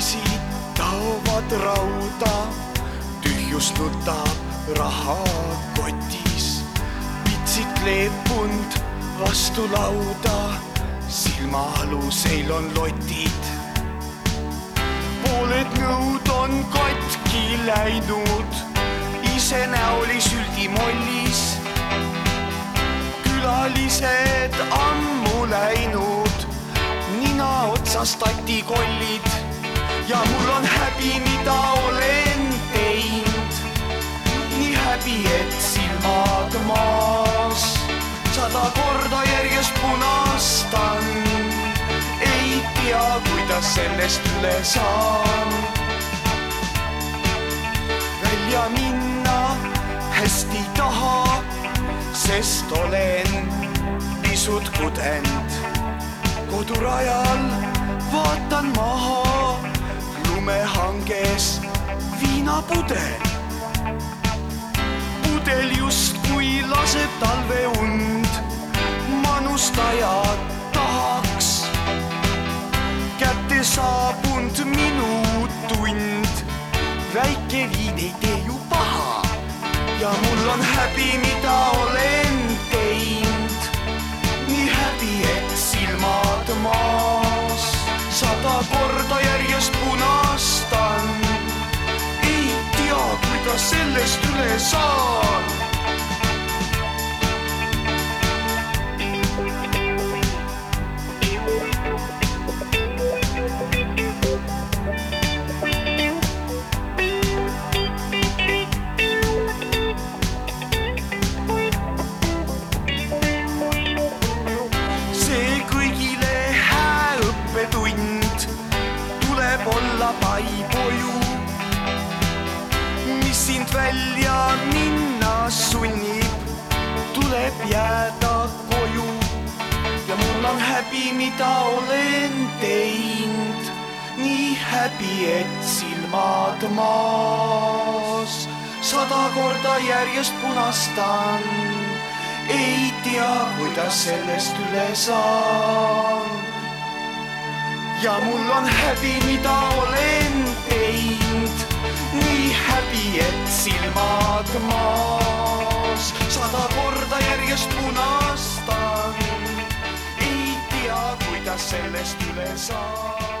poisid taovad rauda, tühjus nutab rahakotis. pitsid kleepunud vastu lauda, silmaaluseil on lotid. pooled nõud on katki läinud, ise näoli süldimollis. külalised ammu läinud, nina otsas tatikollid ja mul on häbi, mida olen teinud. nii häbi, et silmad maas, sada korda järjest punastan. ei tea, kuidas sellest üle saan. välja minna hästi ei taha, sest olen pisut kudend. kodurajal vaatan maha lumehanges viinapudel. pudel justkui laseb talveund, manustaja tahaks. kätte saabunud minu tund, väike viin ei tee ju paha ja mul on häbi, mida olen kuidas sellest üle saan. see kõigile hää õppetund tuleb olla paipoju, sind välja minna sunnib, tuleb jääda koju ja mul on häbi, mida olen teinud, nii häbi, et silmad maas, sada korda järjest punastan. Ei tea, kuidas sellest üle saan. ja mul on häbi, mida olen teinud, nii häbi, et silmad maas, sada korda järjest punastan. ei tea, kuidas sellest üle saan.